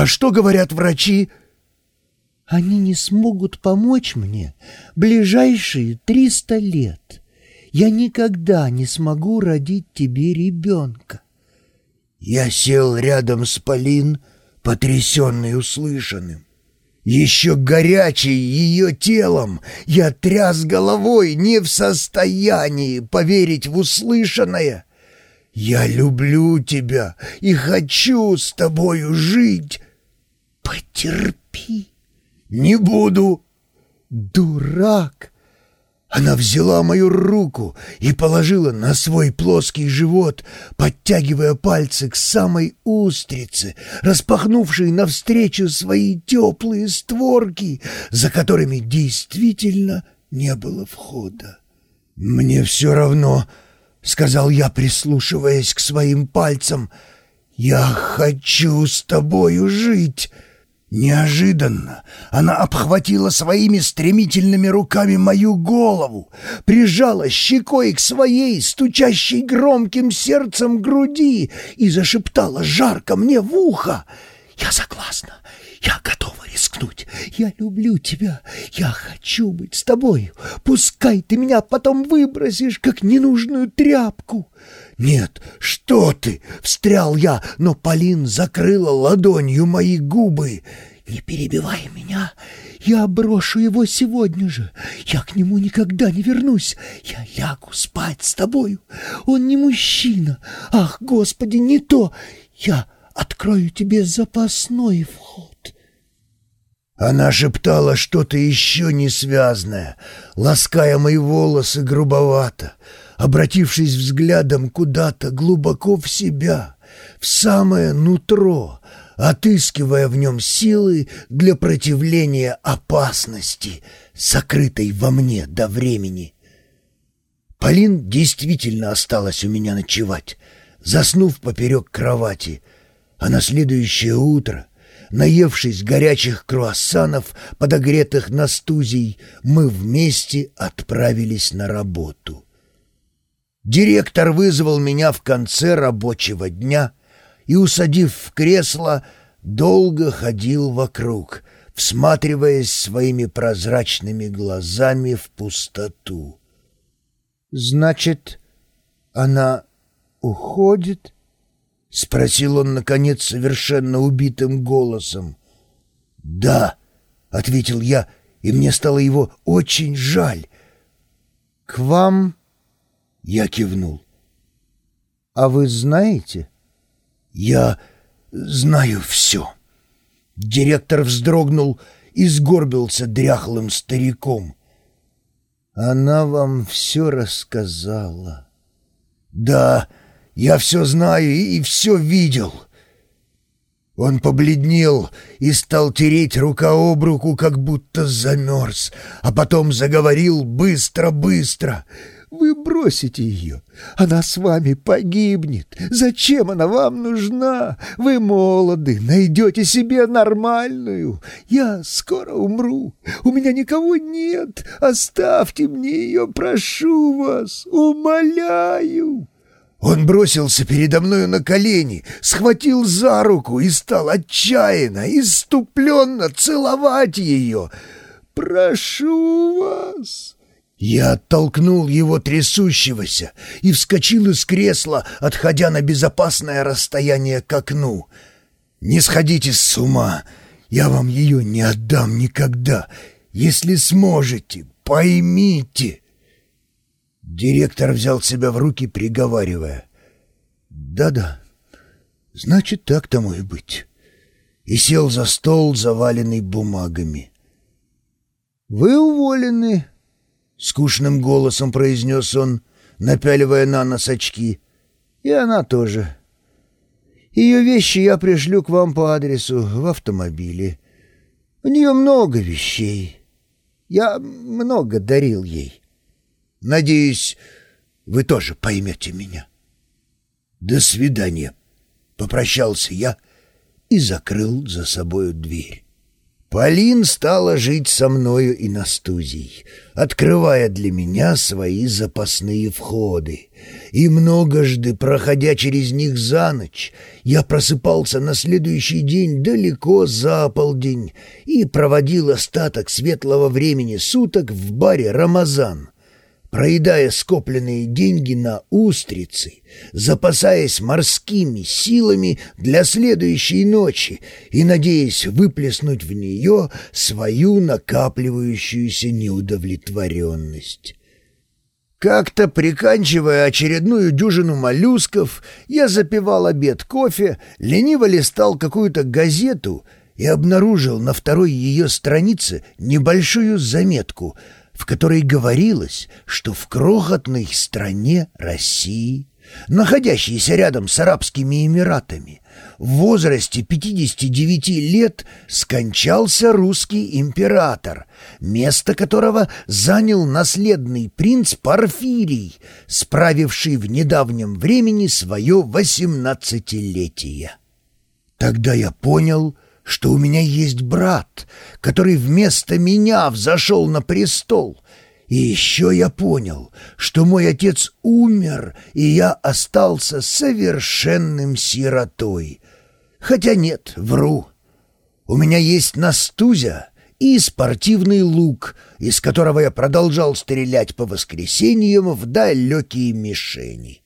А что говорят врачи?» «Они не смогут помочь мне ближайшие триста лет. Я никогда не смогу родить тебе ребенка». Я сел рядом с Полин, потрясенный услышанным. Еще горячий ее телом, я тряс головой, не в состоянии поверить в услышанное. «Я люблю тебя и хочу с тобою жить». «Потерпи». «Не буду». «Дурак». Она взяла мою руку и положила на свой плоский живот, подтягивая пальцы к самой устрице, распахнувшей навстречу свои теплые створки, за которыми действительно не было входа. «Мне все равно», — сказал я, прислушиваясь к своим пальцам, — «я хочу с тобою жить». Неожиданно она обхватила своими стремительными руками мою голову, прижала щекой к своей, стучащей громким сердцем груди и зашептала жарко мне в ухо. «Я согласна, я готова рискнуть, я люблю тебя, я хочу быть с тобой. Пускай ты меня потом выбросишь, как ненужную тряпку». «Нет, что ты!» — встрял я, но Полин закрыла ладонью мои губы. «Не перебивай меня, я брошу его сегодня же. Я к нему никогда не вернусь. Я лягу спать с тобою. Он не мужчина. Ах, Господи, не то. Я открою тебе запасной вход». Она шептала что-то еще несвязное, лаская мои волосы грубовато обратившись взглядом куда-то глубоко в себя, в самое нутро, отыскивая в нем силы для противления опасности, сокрытой во мне до времени. Полин действительно осталась у меня ночевать, заснув поперек кровати, а на следующее утро, наевшись горячих круассанов, подогретых на стузий, мы вместе отправились на работу. Директор вызвал меня в конце рабочего дня и, усадив в кресло, долго ходил вокруг, всматриваясь своими прозрачными глазами в пустоту. «Значит, она уходит?» — спросил он, наконец, совершенно убитым голосом. «Да», — ответил я, и мне стало его очень жаль. «К вам...» Я кивнул. «А вы знаете?» «Я знаю все». Директор вздрогнул и сгорбился дряхлым стариком. «Она вам все рассказала?» «Да, я все знаю и все видел». Он побледнел и стал тереть рука об руку, как будто замерз, а потом заговорил быстро-быстро — вы бросите ее. Она с вами погибнет. Зачем она вам нужна? Вы молоды, найдете себе нормальную. Я скоро умру. У меня никого нет. Оставьте мне ее, прошу вас, умоляю». Он бросился передо мною на колени, схватил за руку и стал отчаянно, иступленно целовать ее. «Прошу вас!» Я оттолкнул его трясущегося и вскочил из кресла, отходя на безопасное расстояние к окну. «Не сходите с ума! Я вам ее не отдам никогда! Если сможете, поймите!» Директор взял себя в руки, приговаривая. «Да-да, значит, так тому и быть» и сел за стол, заваленный бумагами. «Вы уволены — скучным голосом произнес он, напяливая на нос очки. «И она тоже. Ее вещи я пришлю к вам по адресу в автомобиле. У нее много вещей. Я много дарил ей. Надеюсь, вы тоже поймете меня. До свидания. Попрощался я и закрыл за собою дверь. Полин стала жить со мною и на стузии, открывая для меня свои запасные входы. И многожды, проходя через них за ночь, я просыпался на следующий день далеко за полдень и проводил остаток светлого времени суток в баре «Рамазан», проедая скопленные деньги на устрицы, запасаясь морскими силами для следующей ночи и надеясь выплеснуть в нее свою накапливающуюся неудовлетворенность. Как-то, приканчивая очередную дюжину моллюсков, я запивал обед кофе, лениво листал какую-то газету и обнаружил на второй ее странице небольшую заметку, в которой говорилось, что в крохотной стране России находящийся рядом с Арабскими Эмиратами, в возрасте 59 лет скончался русский император, место которого занял наследный принц Порфирий, справивший в недавнем времени свое восемнадцатилетие. Тогда я понял, что у меня есть брат, который вместо меня взошел на престол — и еще я понял, что мой отец умер, и я остался совершенным сиротой. Хотя нет, вру. У меня есть Настузя и спортивный лук, из которого я продолжал стрелять по воскресеньям в далекие мишени.